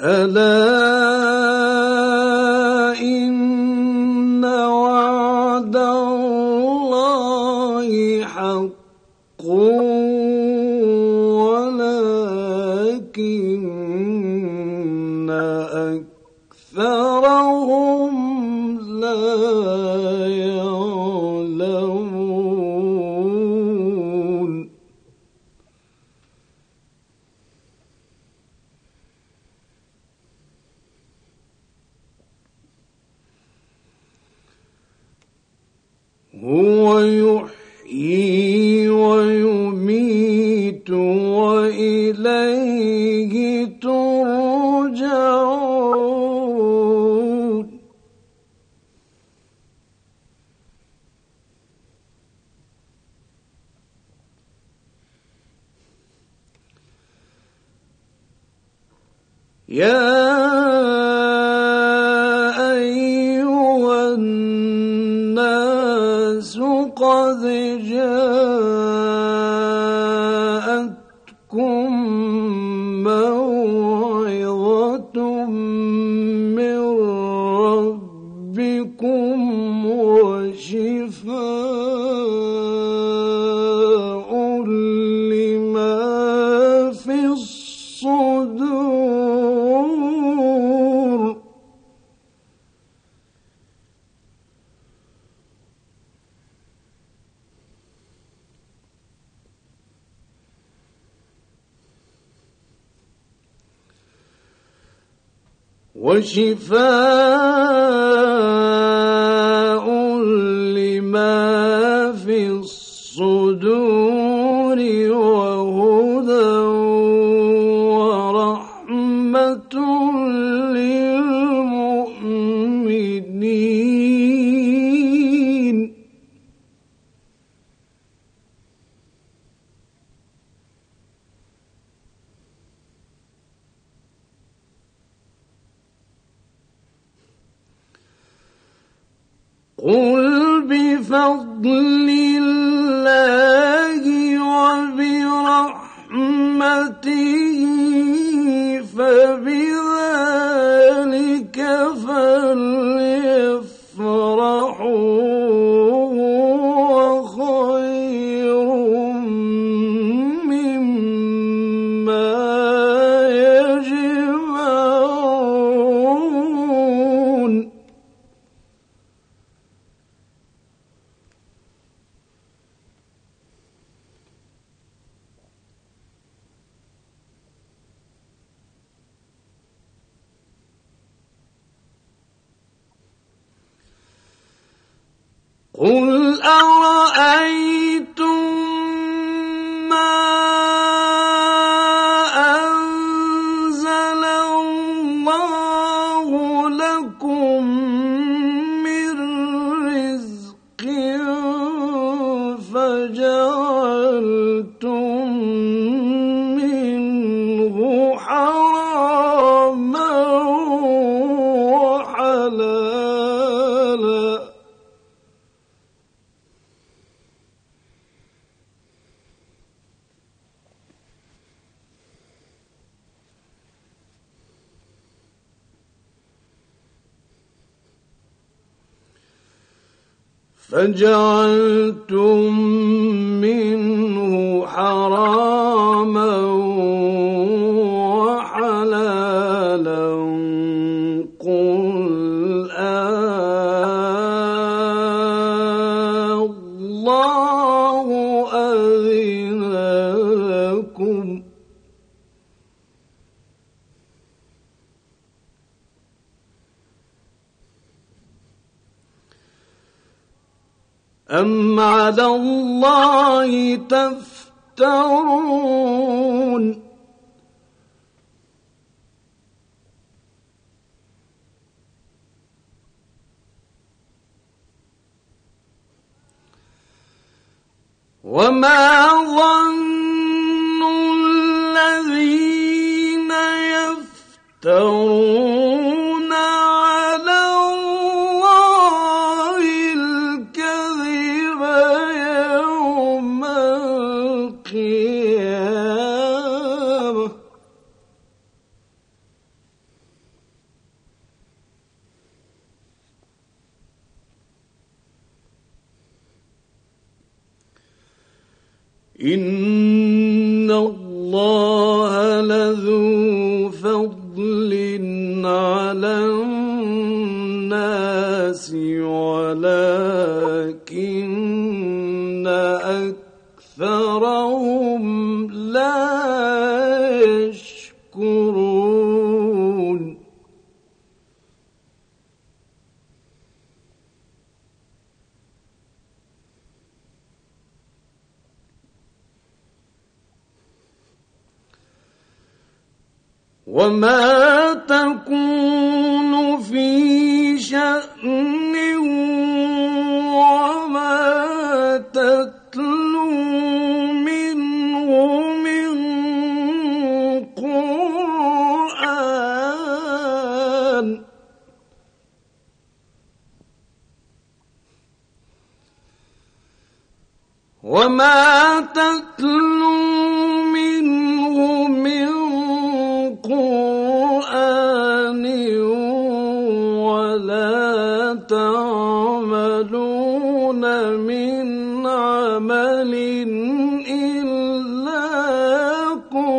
ألا وإليه ترجعون. يا قد جاءتكم وشفاء قل بفضل فجعلتم منه حراما وحلالا أم على الله تفترون وما ظن الذين يفترون إن وما تكون في شأن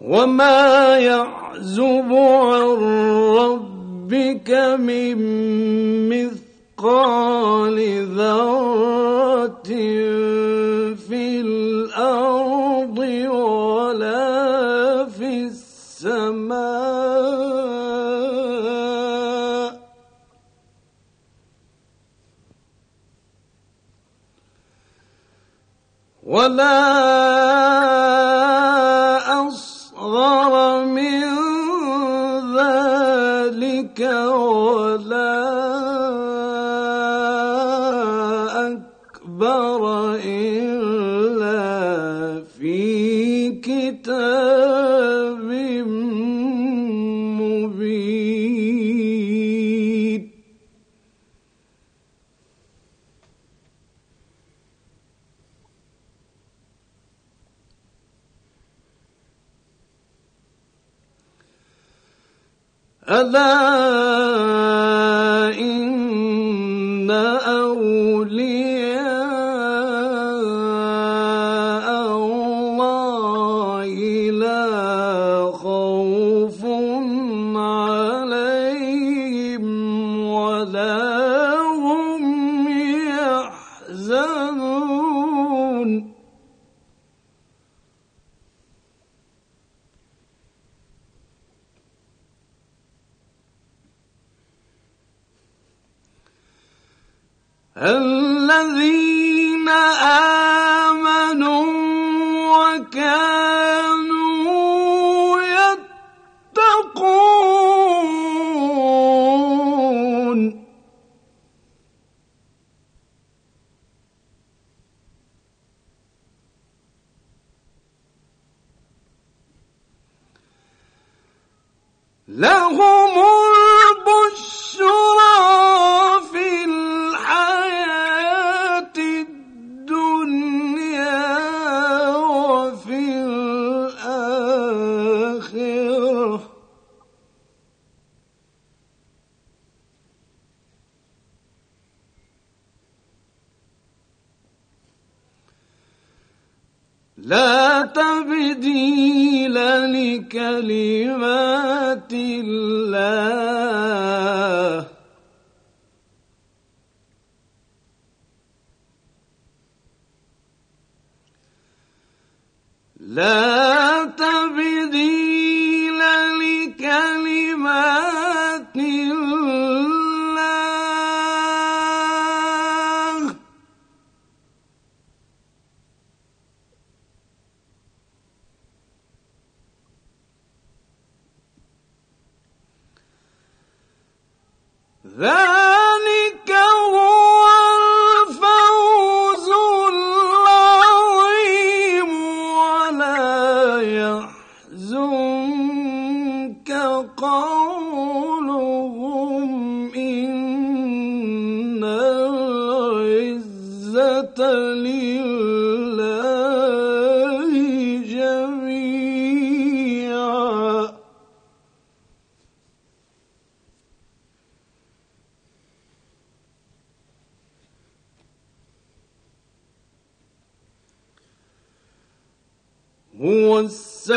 وما يعزب عن ربك من مثقال ذرة في الأرض ولا في السماء ولا ولا أكبر إلا الذي لا تبديل لكلمات الله. لا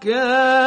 كان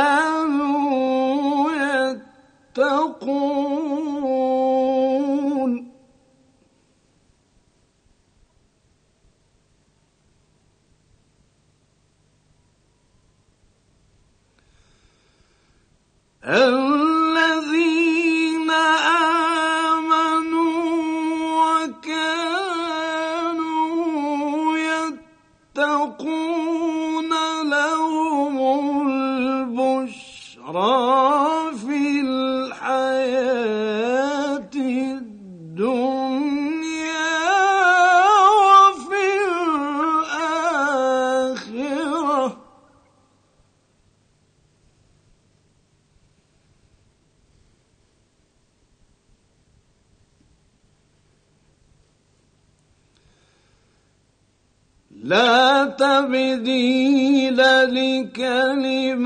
لا تبديل لكلمات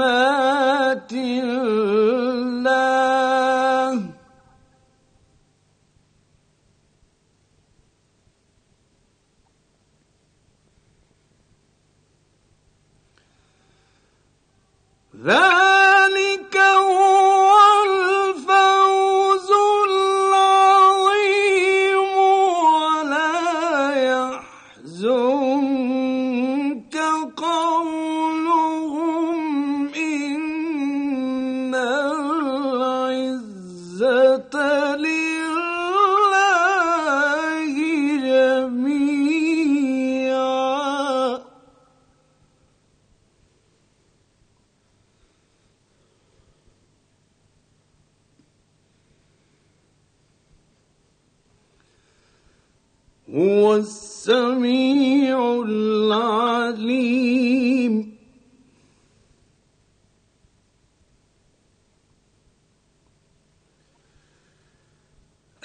هو السميع العليم.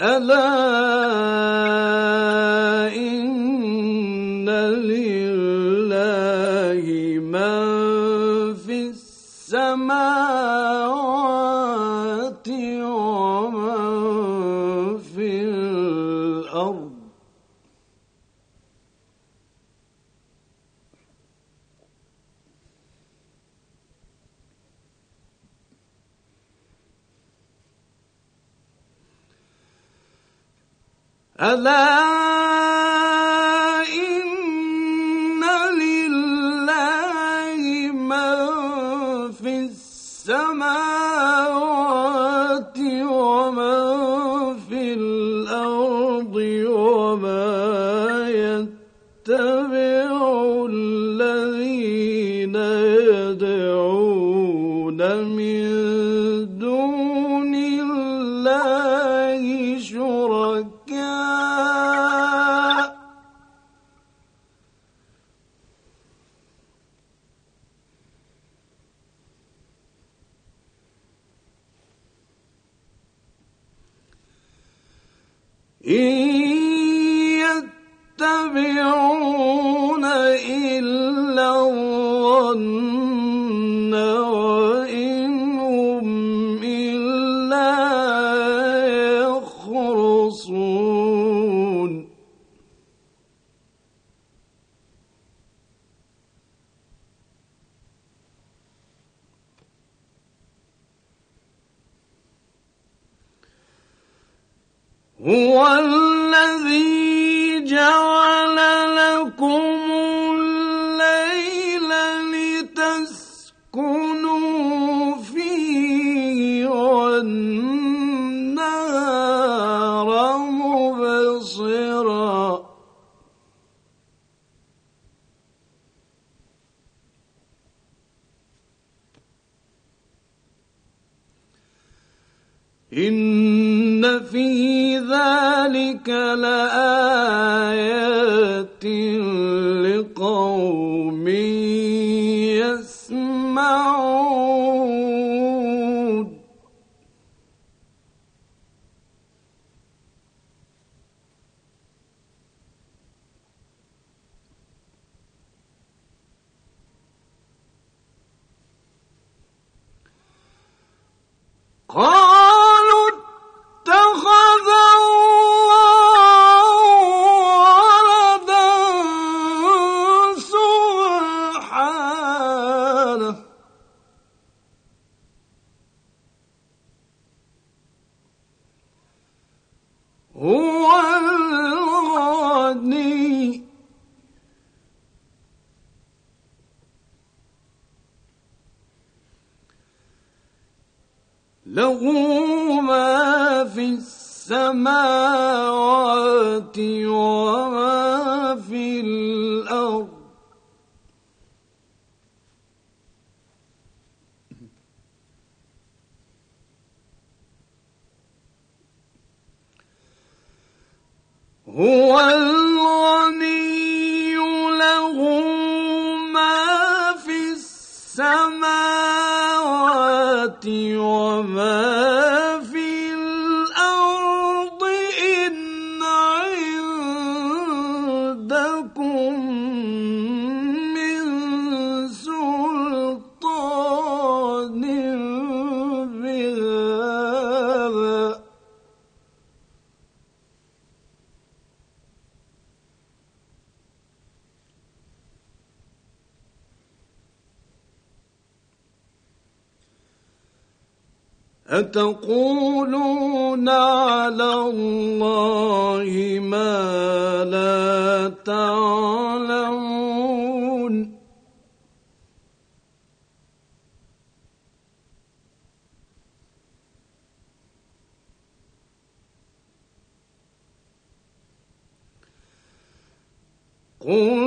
ألا ألا هو مبصرا إن في ذلك لآيات لقوم يسمعون. قالوا اتخذ له ما وما أتقولون على الله ما لا تعلمون؟ قل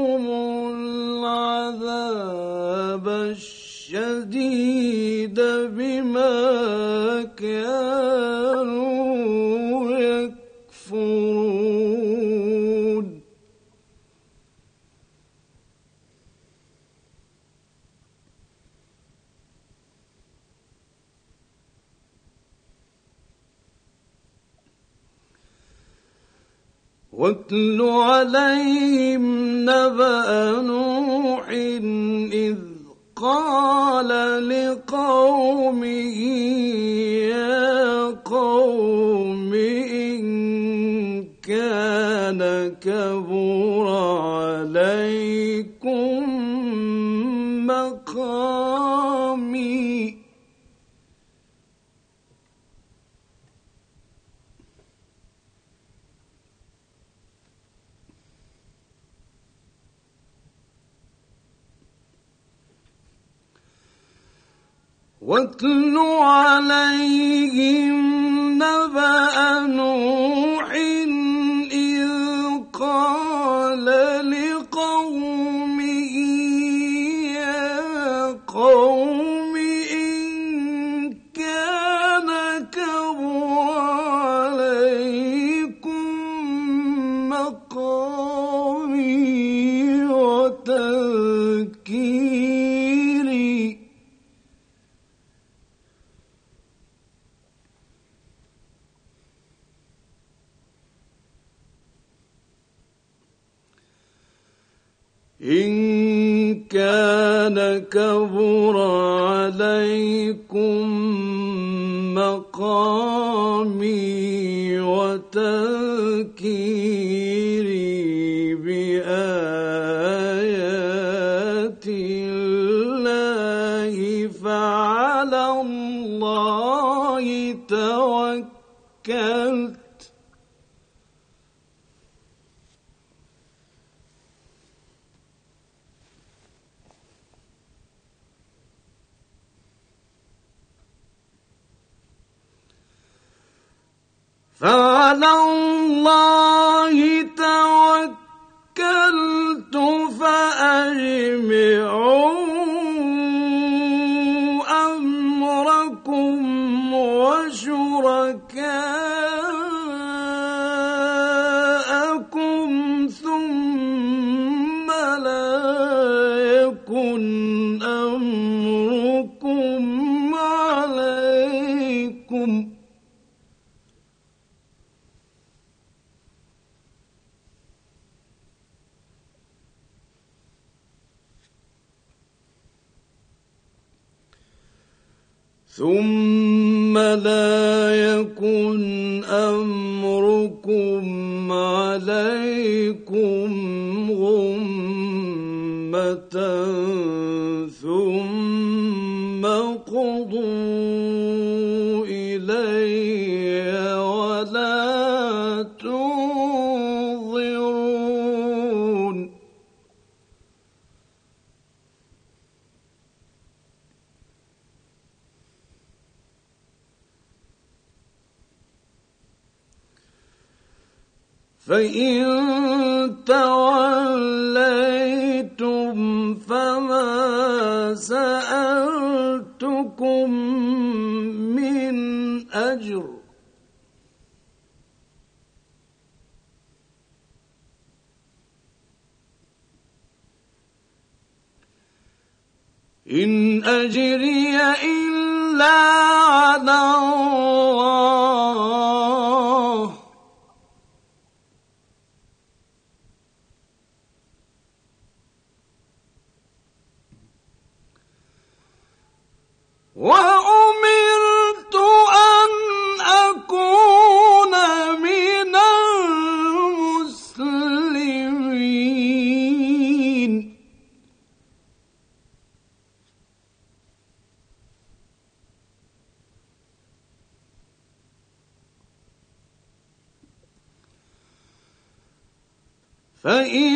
نذيقهم العذاب الشديد بما كانوا واتل عليهم نبأ نوح إذ قال لقومه يا قوم إن كان كبر عليكم مقامي واتل عليهم نبأ نوح إن كان كبر عليكم مقامي وتذكيري فعلى الله فإن توليتم فما سألتكم من أجر. إن أجري فإن